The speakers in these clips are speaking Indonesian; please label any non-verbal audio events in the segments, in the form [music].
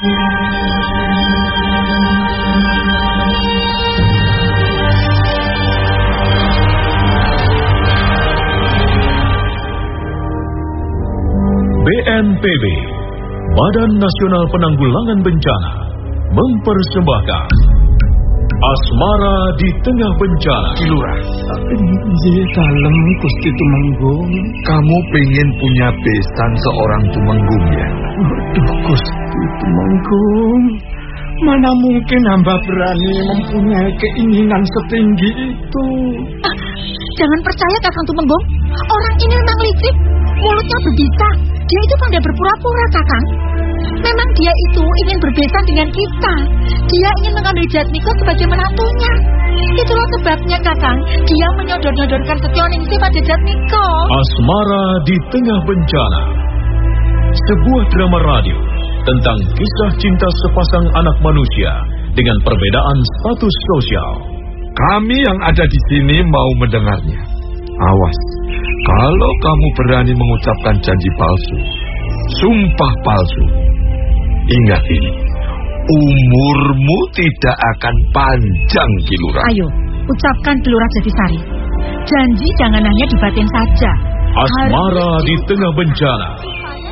BNPB, Badan Nasional Penanggulangan Bencana, mempersembahkan Asmara di Tengah Bencana. Kilurah. Iya, kalem Gusti Tumenggung. Kamu pengen punya besan seorang Tumenggung ya? Aduh, Gusti Tumenggung. Mana mungkin hamba berani mempunyai keinginan setinggi itu? Ah, jangan percaya Kakang Tumenggung. Orang ini memang licik. Mulutnya berbisa. Dia itu pandai berpura-pura, Kakang. Memang dia itu ingin berbesan dengan kita. Dia ingin mengambil Jatmiko sebagai menantunya. Itulah sebabnya, Kakang. Dia menyodor-nyodorkan Setioningsi pada Jatmiko. Asmara di Tengah Bencana. Sebuah drama radio tentang kisah cinta sepasang anak manusia dengan perbedaan status sosial. Kami yang ada di sini mau mendengarnya. Awas, kalau kamu berani mengucapkan janji palsu, sumpah palsu, ingat ini, umurmu tidak akan panjang, Kilurah. Ayo, ucapkan Kilurah Jatisari. Janji jangan hanya di batin saja. Asmara di tengah bencana.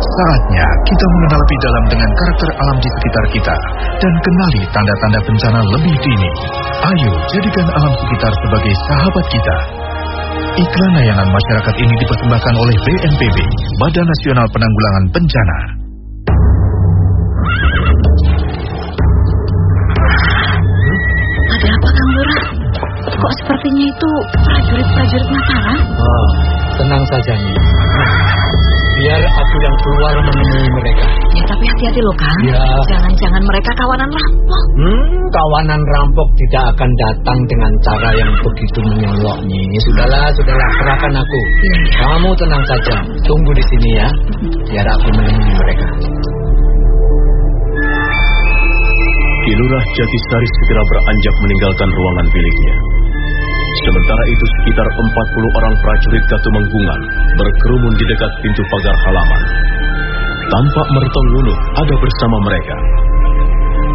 Saatnya kita mengenal lebih dalam dengan karakter alam di sekitar kita dan kenali tanda-tanda bencana lebih dini. Ayo jadikan alam sekitar sebagai sahabat kita. Iklan layanan masyarakat ini dipersembahkan oleh BNPB, Badan Nasional Penanggulangan Bencana. Ada apa, Kang Lurah? Kok sepertinya itu prajurit-prajurit Mataram? Oh, tenang saja nih. Biar aku yang keluar menemui mereka. Ya, tapi hati-hati loh, Kang. Ya. Jangan-jangan mereka kawanan rampok. Hmm, kawanan rampok tidak akan datang dengan cara yang begitu menyolok nih. Sudahlah, sudahlah, serahkan aku. Iya. Kamu tenang saja, tunggu di sini ya. Biar aku menemui mereka. Kilurah Jatisari segera beranjak meninggalkan ruangan biliknya. Sementara itu sekitar 40 orang prajurit Katumenggungan berkerumun di dekat pintu pagar halaman. Tampak Mertong Nunuk ada bersama mereka.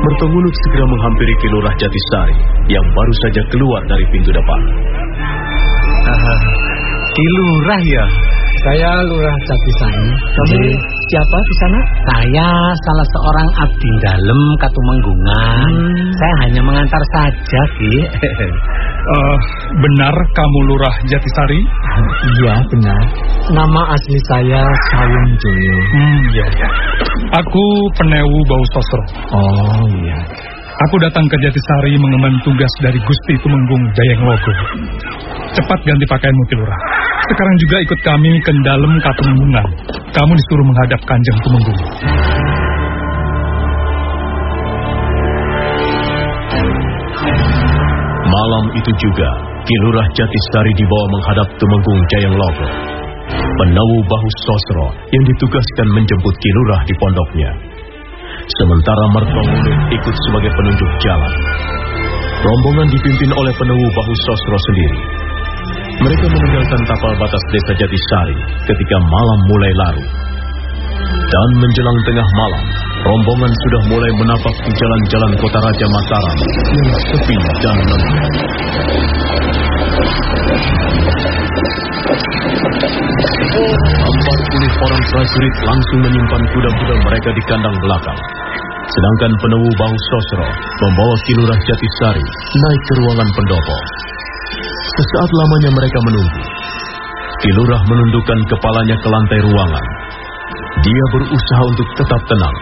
Mertong Nunuk segera menghampiri Kilurah Jatisari yang baru saja keluar dari pintu depan. Kilurah ya? Saya Lurah Jatisari. Kamu Iya. siapa di sana? Saya salah seorang abdi dalam Katumenggungan. Hmm. Saya hanya mengantar saja, Ki. [laughs] Eh, benar kamu Lurah Jatisari? [laughs] Iya, benar. Nama asli saya Sawung Joyo. Hmm, ya, ya. Aku Penewu Bau Sosro. Oh, iya. Aku datang ke Jatisari mengemban tugas dari Gusti Tumenggung Jayeng Logo. Cepat ganti pakaianmu, Kilurah. Sekarang juga ikut kami ke dalam Katumenggungan. Kamu disuruh menghadap Kanjeng Tumenggung. Malam itu juga, Kilurah Jatisari dibawa menghadap Tumenggung Jayeng Logo. Penawu Bahu Sosro yang ditugaskan menjemput Kilurah di pondoknya. Sementara Mertongulu ikut sebagai penunjuk jalan. Rombongan dipimpin oleh penewu Bahu Sosro sendiri. Mereka meninggalkan tapal batas desa Jatisari ketika malam mulai larut. Dan menjelang tengah malam, rombongan sudah mulai menapak di jalan-jalan kota Raja Mataram yang sepi dan lembut. Empat puluh orang prajurit langsung menyimpan kuda-kuda mereka di kandang belakang. Sedangkan penewu Bahu Sosro membawa Kilurah Jatisari naik ke ruangan pendopo. Sesaat lamanya mereka menunggu. Kilurah menundukkan kepalanya ke lantai ruangan. Dia berusaha untuk tetap tenang.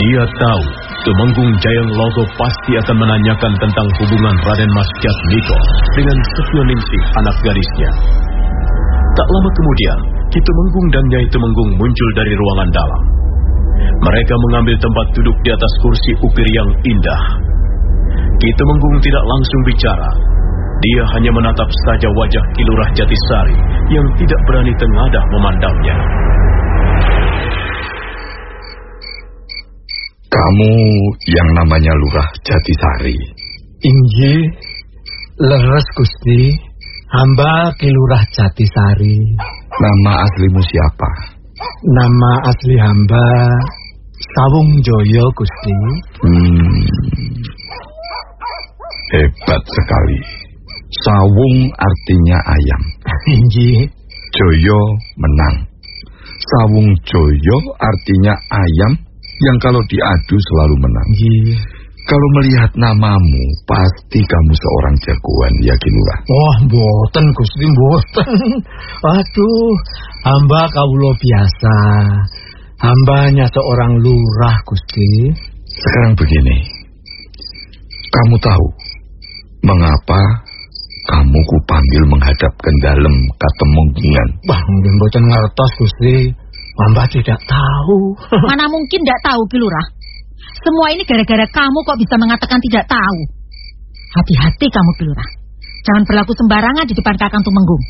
Dia tahu Tumenggung Jayang Logo pasti akan menanyakan tentang hubungan Raden Mas Jatmiko dengan Setioningsih anak gadisnya. Tak lama kemudian, Ki Tumenggung dan Nyai Tumenggung muncul dari ruangan dalam. Mereka mengambil tempat duduk di atas kursi ukir yang indah. Ki Tumenggung tidak langsung bicara. Dia hanya menatap saja wajah Kilurah Jatisari yang tidak berani tengadah memandangnya. Kamu yang namanya Lurah Jatisari. Inggih, leres Gusti. Hamba Kilurah Jatisari. Nama aslimu siapa? Nama asli hamba Sawung Joyo Gusti. Hmm, hebat sekali. Sawung artinya ayam. Inggih, Joyo menang. Sawung Joyo artinya ayam yang kalau diadu selalu menang. inggih. Kalau melihat namamu, pasti kamu seorang jagoan, yakin Lurah. Wah, mboten Gusti, mboten. Aduh, hamba kawula biasa. Hambanya seorang lurah Gusti. Sekarang begini, kamu tahu mengapa kamu kupanggil menghadap ke dalam katemungkingan? Wah, mungkin mboten ngertos Gusti. Hamba tidak tahu. [laughs] Mana mungkin tidak tahu, Kilurah? Semua ini gara-gara kamu kok bisa mengatakan tidak tahu. Hati-hati kamu, Kilurah. Jangan berlaku sembarangan di depan Kakang Tumenggung.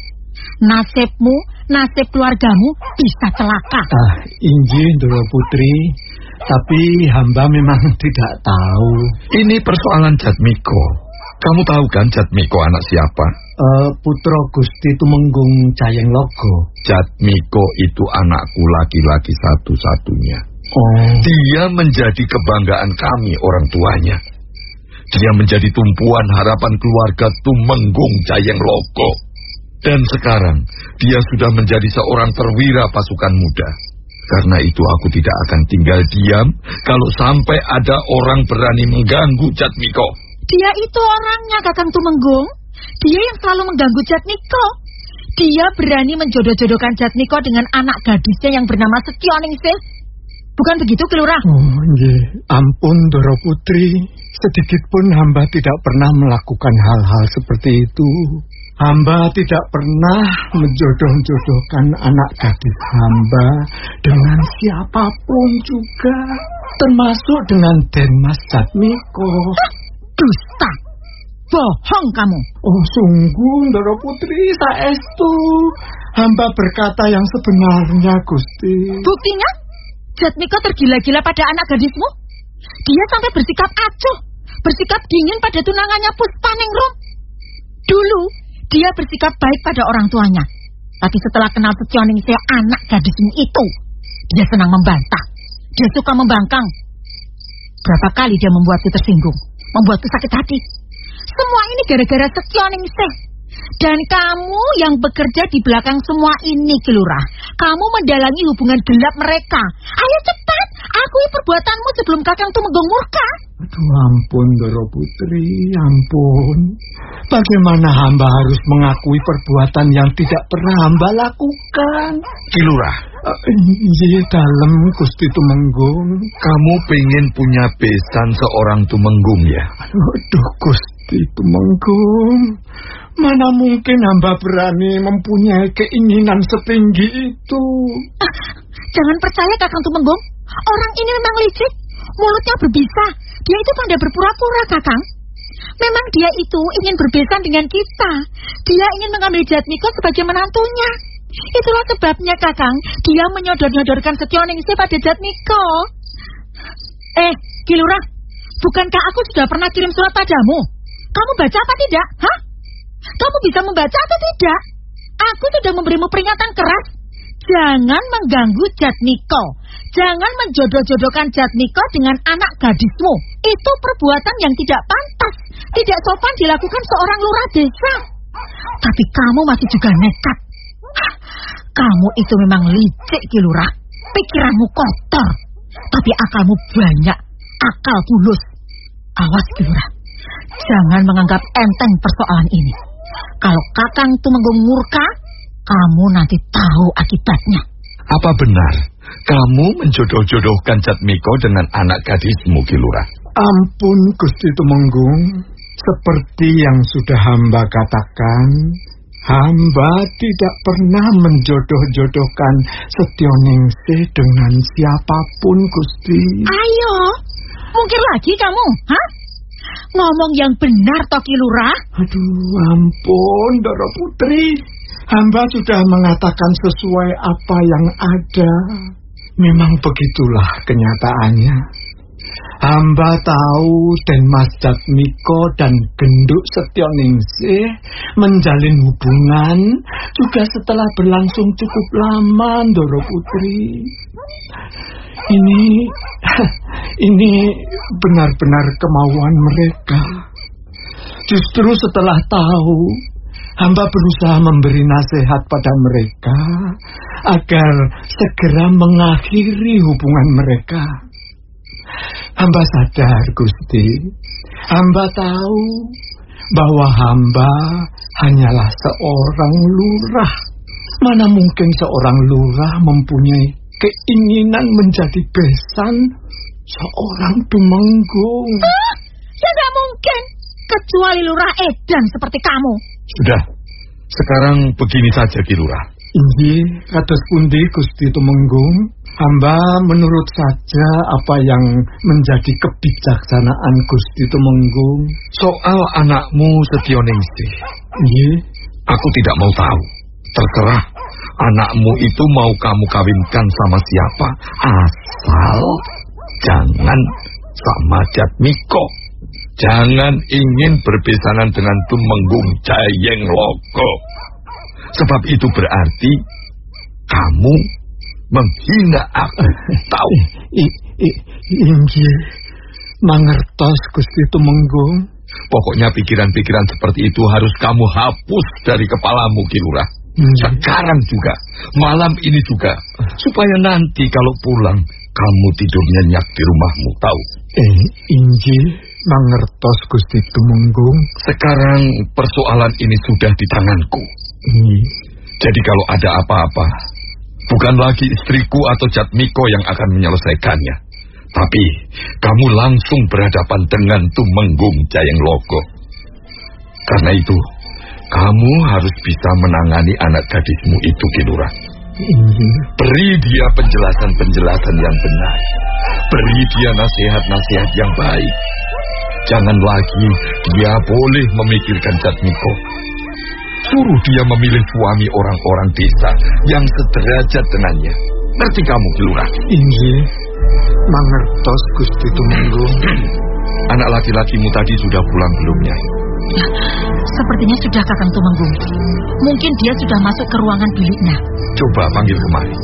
Nasibmu, nasib keluargamu bisa celaka. Ah, Ndoro Putri, tapi hamba memang [laughs] tidak tahu. Ini persoalan Jatmiko. Kamu tahu kan Jatmiko anak siapa? Eh, putra Gusti Tumenggung Jayeng Logo. Jatmiko itu anakku laki-laki satu-satunya. Oh, Dia menjadi kebanggaan kami orang tuanya. Dia menjadi tumpuan harapan keluarga Tumenggung Jayeng Logo. Dan sekarang dia sudah menjadi seorang perwira pasukan muda. Karena itu aku tidak akan tinggal diam kalau sampai ada orang berani mengganggu Jatmiko. Dia itu orangnya, Kakang Tumenggung. Dia yang selalu mengganggu Jatmiko. Dia berani menjodoh-jodohkan Jatmiko dengan anak gadisnya yang bernama Setioningsih. Bukan begitu, Kilurah? oh injih. Ampun Ndoro Putri, sedikit pun hamba tidak pernah melakukan hal-hal seperti itu. Hamba tidak pernah menjodoh-jodohkan anak gadis hamba dengan siapa pun juga, termasuk dengan Denmas Jatmiko. Dusta. Bohong kamu. Oh sungguh Ndoro Putri saestu Hamba berkata yang sebenarnya Gusti Buktinya, Jatmiko tergila-gila pada anak gadismu. Dia sampai bersikap acuh, bersikap dingin pada tunangannya Puspaningrum. Dulu, dia bersikap baik pada orang tuanya. Tapi setelah kenal Setioningsih anak gadismu itu, dia senang membantah. Dia suka membangkang. Berapa kali dia membuatku tersinggung, membuatku sakit hati. Semua ini gara-gara Setioningsih. Dan kamu yang bekerja di belakang semua ini, Kilurah. Kamu mendalangi hubungan gelap mereka. Ayo cepat, akui perbuatanmu sebelum kakang Tumenggung murka. Aduh ampun Ndoro Putri Ampun Bagaimana hamba harus mengakui perbuatan yang tidak pernah hamba lakukan Kilurah, Eh, Iya dalam Gusti Tumenggung kamu pengen punya besan seorang tumenggung ya? Aduh Gusti Tumenggung Mana mungkin hamba berani mempunyai keinginan setinggi itu Ah, jangan percaya kakang Tumenggung. Orang ini memang licik. Mulutnya berbisa. Dia itu pandai berpura-pura, kakang. Memang dia itu ingin berbesan dengan kita. Dia ingin mengambil Jatmiko sebagai menantunya. Itulah sebabnya, kakang. Dia menyodor-nyodorkan Setioningsih pada Jatmiko. Eh, Kilurah, bukankah aku sudah pernah kirim surat padamu? Kamu baca apa tidak? Hah? Kamu bisa membaca atau tidak? Aku sudah memberimu peringatan keras. Jangan mengganggu Jatmiko. Jangan menjodoh-jodohkan Jatmiko dengan anak gadismu. Itu perbuatan yang tidak pantas. Tidak sopan dilakukan seorang lurah desa. Tapi kamu masih juga nekat. Kamu itu memang licik, Kilurah. Pikiranmu kotor. Tapi akalmu banyak. Akal bulus. Awas, Kilurah. Jangan menganggap enteng persoalan ini. Kalau Kakang Tumenggung murka, kamu nanti tahu akibatnya. Apa benar kamu menjodoh-jodohkan Jatmiko dengan anak gadismu, Kilurah? Ampun Gusti Tumenggung, seperti yang sudah hamba katakan, hamba tidak pernah menjodoh-jodohkan Setioningse dengan siapa pun Gusti. Ayo, mungkin lagi kamu, hah? Ngomong yang benar, Toki Lurah. Aduh, ampun, Doro Putri. Hamba sudah mengatakan sesuai apa yang ada. Memang begitulah kenyataannya. Hamba tahu dan Mas Jatmiko dan Genduk Setioningse menjalin hubungan juga setelah berlangsung cukup lama, Doro Putri. Ini, [laughs] ini benar-benar kemauan mereka. Justru setelah tahu, hamba berusaha memberi nasihat pada mereka agar segera mengakhiri hubungan mereka. Hamba sadar, Gusti. Hamba tahu bahwa hamba hanyalah seorang lurah. Mana mungkin seorang lurah mempunyai keinginan menjadi besan seorang tumenggung. Ah, ya nggak mungkin. Kecuali lurah edan seperti kamu. Sudah. Sekarang begini saja, Kilurah. Inji, kados pundi Gusti Tumenggung, hamba menurut saja apa yang menjadi kebijaksanaan Gusti Tumenggung. Soal anakmu Setioningsi, Inji, aku tidak mau tahu. Terserah anakmu itu mau kamu kawinkan sama siapa, asal jangan sama Jatmiko. Jangan ingin berbesanan dengan Tumenggung Jayeng Loko. Sebab itu berarti kamu menghina aku. [laughs] Tahu? I, I, Inji, mangertos Gusti Tumenggung. Pokoknya pikiran-pikiran seperti itu harus kamu hapus dari kepalamu, Kilurah. Hmm. Sekarang juga, malam ini juga, supaya nanti kalau pulang kamu tidur nyenyak di rumahmu, tahu? Eh, Inji, mangertos Gusti Tumenggung. Sekarang persoalan ini sudah di tanganku. Inji, Jadi kalau ada apa-apa, bukan lagi istriku atau Jatmiko yang akan menyelesaikannya. Tapi kamu langsung berhadapan dengan Tumenggung Jayeng Loko. Karena itu, kamu harus bisa menangani anak gadismu itu. Inji, Beri dia penjelasan-penjelasan yang benar. Beri dia nasihat-nasihat yang baik. Jangan lagi dia boleh memikirkan Jatmiko. Suruh dia memilih suami orang-orang desa yang sederajat dengannya. Ngerti kamu, Kilurah? Inji, mangertos Gusti Tumenggung. [clears throat] Anak laki-lakimu tadi sudah pulang belum, Nyai? Sepertinya sudah Kakang Tumenggung. Mungkin dia sudah masuk ke ruangan biliknya. Coba panggil kemari.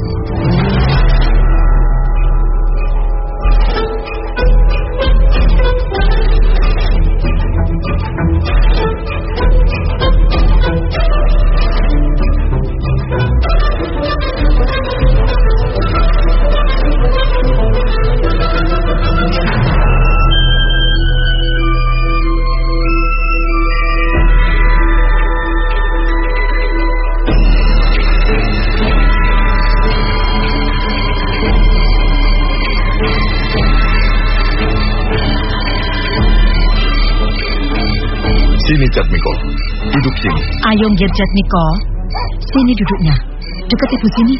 Jatmiko. Duduk sini. Ayo Gerjat Miko, sini duduknya. Dekat ibu sini.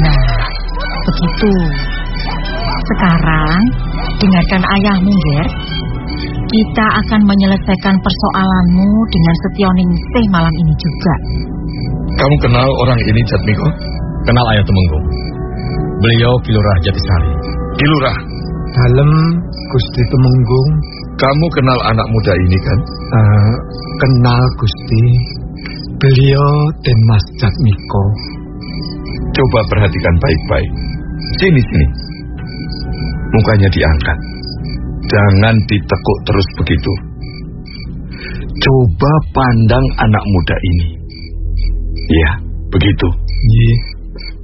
Nah, begitu. Sekarang, dengarkan ayahmu, Ger. Kita akan menyelesaikan persoalanmu dengan Setioning Teh malam ini juga. Kamu kenal orang ini, Jatmiko? Kenal ayah Tumenggung. Beliau Kilurah Jatisari. Kilurah, Dalem Gusti Tumenggung. Kamu kenal anak muda ini kan? Uh, kenal Gusti. Beliau Den Mas Jatmiko. Coba perhatikan baik-baik. Sini, sini. Mukanya diangkat. Jangan ditekuk terus begitu. Coba pandang anak muda ini. Ya, begitu. Iya.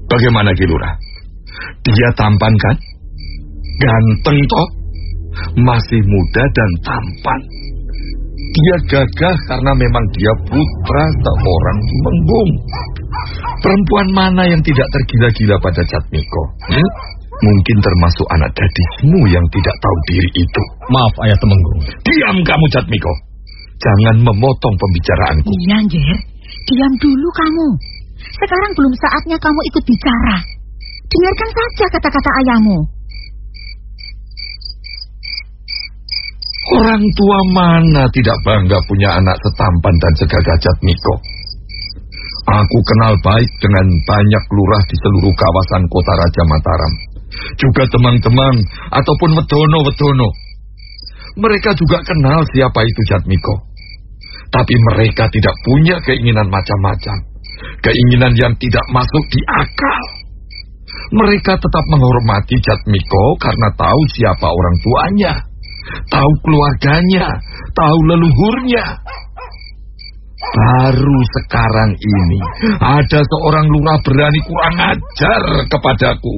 Bagaimana Kilura? Dia tampan kan? Ganteng toh? Masih muda dan tampan. Dia gagah karena memang dia putra seorang tumenggung. Perempuan mana yang tidak tergila-gila pada Jatmiko? Hmm? Mungkin termasuk anak gadismu yang tidak tahu diri itu. Maaf, Ayah Temenggung. Diam kamu, Jatmiko. Jangan memotong pembicaraanku. Iya, Angger. Diam dulu kamu. Sekarang belum saatnya kamu ikut bicara. Dengarkan saja kata-kata ayahmu. Orang tua mana tidak bangga punya anak setampan dan segagah Jatmiko? Aku kenal baik dengan banyak lurah di seluruh kawasan kota Raja Mataram. Juga temang-temang ataupun wedono-wedono. Mereka juga kenal siapa itu Jatmiko. Tapi mereka tidak punya keinginan macam-macam. Keinginan yang tidak masuk di akal. Mereka tetap menghormati Jatmiko karena tahu siapa orang tuanya tahu keluarganya, tahu leluhurnya. Baru sekarang ini ada seorang lurah berani kurang ajar kepadaku.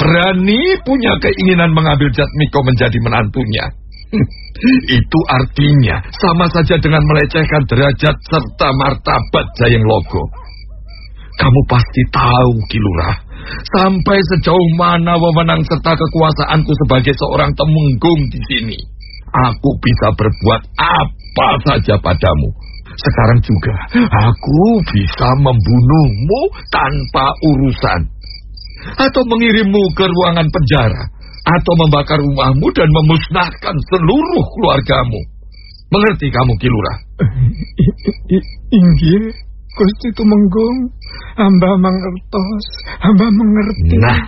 Berani punya keinginan mengambil Jatmiko menjadi menantunya. [laughs] Itu artinya sama saja dengan melecehkan derajat serta martabat Jayeng Logo. Kamu pasti tahu, Kilurah, sampai sejauh mana wewenang serta kekuasaanku sebagai seorang temenggung di sini. Aku bisa berbuat apa saja padamu. Sekarang juga aku bisa membunuhmu tanpa urusan. Atau mengirimmu ke ruangan penjara. Atau membakar rumahmu dan memusnahkan seluruh keluargamu. Mengerti kamu, Kilura? Inggih, Gusti Tumenggung. Hamba mengertos, hamba mengerti. Nah,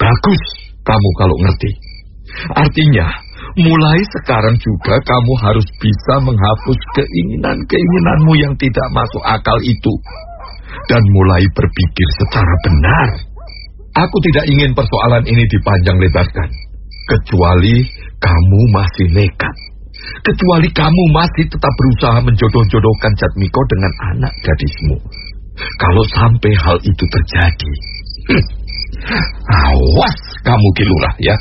bagus kamu kalau ngerti. Artinya, mulai sekarang juga kamu harus bisa menghapus keinginan-keinginanmu yang tidak masuk akal itu. Dan mulai berpikir secara benar. Aku tidak ingin persoalan ini dipanjang lebarkan. Kecuali kamu masih nekat. Kecuali kamu masih tetap berusaha menjodoh-jodohkan Jatmiko dengan anak gadismu. Kalau sampai hal itu terjadi, [clears throat] awas kamu Kilurah ya.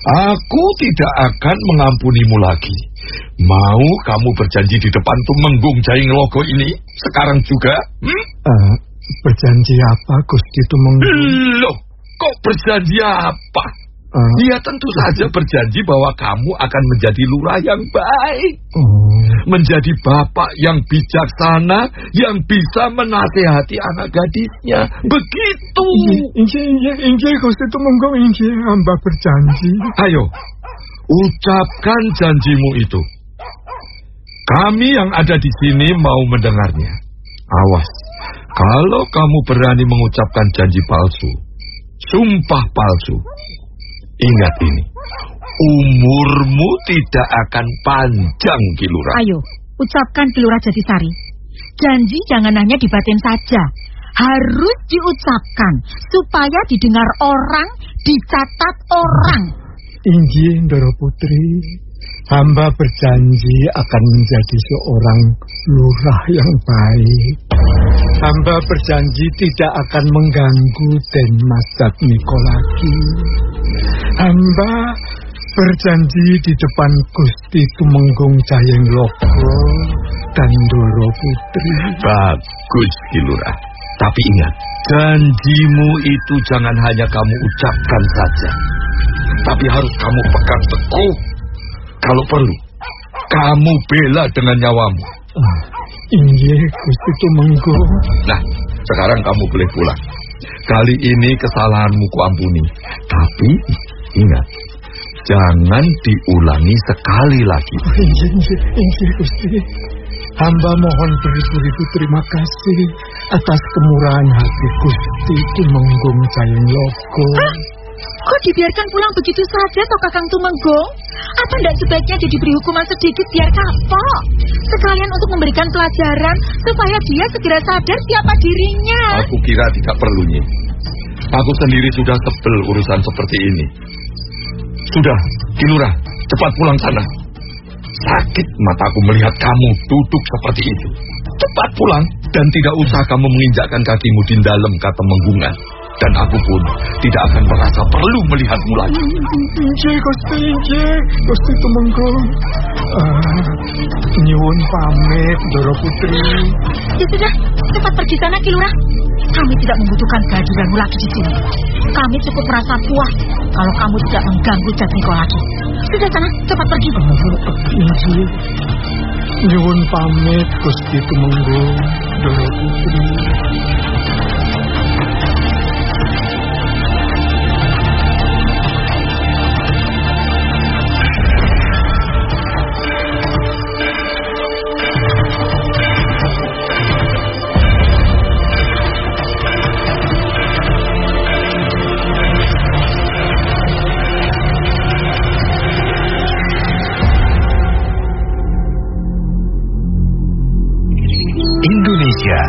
Aku tidak akan mengampunimu lagi. Mau kamu berjanji di depan Tumenggung Jaing Logo ini sekarang juga? Hmm? Uh, berjanji apa Gusti Tumenggung? Loh, kok berjanji apa? Uh, Dia tentu saja berjanji bahwa kamu akan menjadi lurah yang baik. Oh. Menjadi bapak yang bijaksana, yang bisa menasehati anak gadisnya. Begitu. Injil, injil, injil, Gusti Tumenggung, injil, hamba berjanji. Ayo, ucapkan janjimu itu. Kami yang ada di sini mau mendengarnya. Awas, kalau kamu berani mengucapkan janji palsu, sumpah palsu, Ingat ini, umurmu tidak akan panjang, Kilura. Ayo, ucapkan Kilura Jatisari. Janji jangan hanya dibatin saja. Harus diucapkan supaya didengar orang, dicatat orang. Inggih, Ndoro Putri. Hamba berjanji akan menjadi seorang lurah yang baik. Hamba berjanji tidak akan mengganggu Den Mas Jatmiko lagi. Hamba berjanji di depan Gusti Tumenggung Jayeng Logo dan Doro Putri. Bagus, Kilura. Tapi ingat, janjimu itu jangan hanya kamu ucapkan saja. Tapi harus kamu pegang teguh. Kalau perlu, kamu bela dengan nyawamu. Ah, iya, Gusti Tumenggung. Nah, sekarang kamu boleh pulang. Kali ini kesalahanmu kuampuni. Tapi ingat, jangan diulangi sekali lagi. Hamba mohon beribu-ribu terima kasih atas kemurahan hati Gusti Tumenggung Jayeng Logo. Kok dibiarkan pulang begitu saja toh Kakang Tumenggong? Apa tidak sebaiknya dia diberi hukuman sedikit biar kapok? Sekalian untuk memberikan pelajaran supaya dia segera sadar siapa dirinya. Aku kira tidak perlu, Nyi. Aku sendiri sudah tebel urusan seperti ini. Sudah, Kilurah, cepat pulang sana. Sakit mataku melihat kamu duduk seperti itu. Cepat pulang dan tidak usah kamu menginjakkan kakimu di dalam kata menggungan. Dan aku pun tidak akan merasa perlu melihatmu lagi. Inje, Gusti, Inje, Gusti Tumenggung. Uh, nyuwun pamit, Doro Putri. Ya sudah, cepat pergi sana Kilurah. Kami tidak membutuhkan kehadiranmu lagi di sini. Kami cukup merasa puas kalau kamu tidak mengganggu Jatmiko lagi. Sudah sana, cepat pergi. Uh, Inje, nyuwun pamit, Gusti Tumenggung, Doro Putri.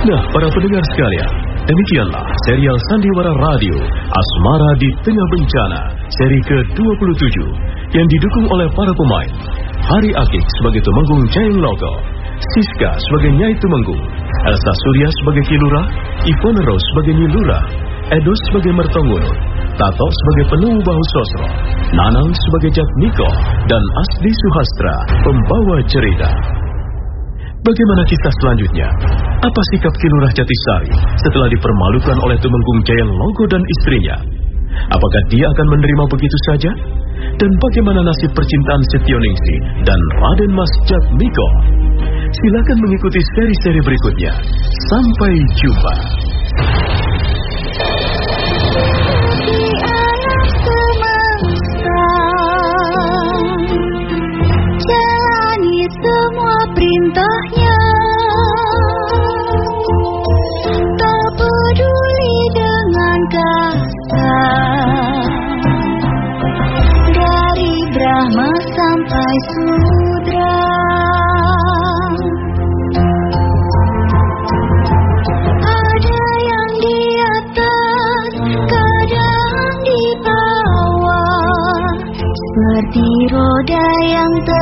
Nah, para pendengar sekalian, demikianlah serial Sandiwara Radio Asmara di Tengah Bencana seri ke-27 yang didukung oleh para pemain. Hari Akik sebagai Tumenggung Jayeng Logo, Siska sebagai Nyai Tumenggung, Elsa Surya sebagai Kilura, Ivone Rose sebagai Nilura, Edo sebagai Mertongunut, Tato sebagai Penuh Bahu Sosro, Nanang sebagai Jatmiko, dan Asdi Suhastra, pembawa cerita. Bagaimana kisah selanjutnya? Apa sikap Kilurah Jatisari setelah dipermalukan oleh Tumenggung Jaya Logo dan istrinya? Apakah dia akan menerima begitu saja? Dan bagaimana nasib percintaan Setioningsi dan Raden Mas Jatmiko? Silakan mengikuti seri-seri berikutnya. Sampai jumpa. Seperti roda yang terus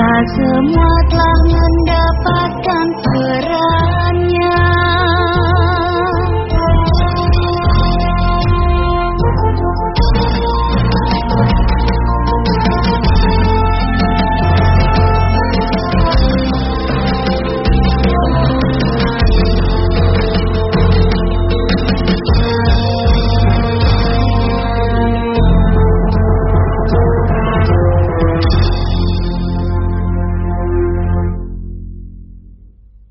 Kita semua telah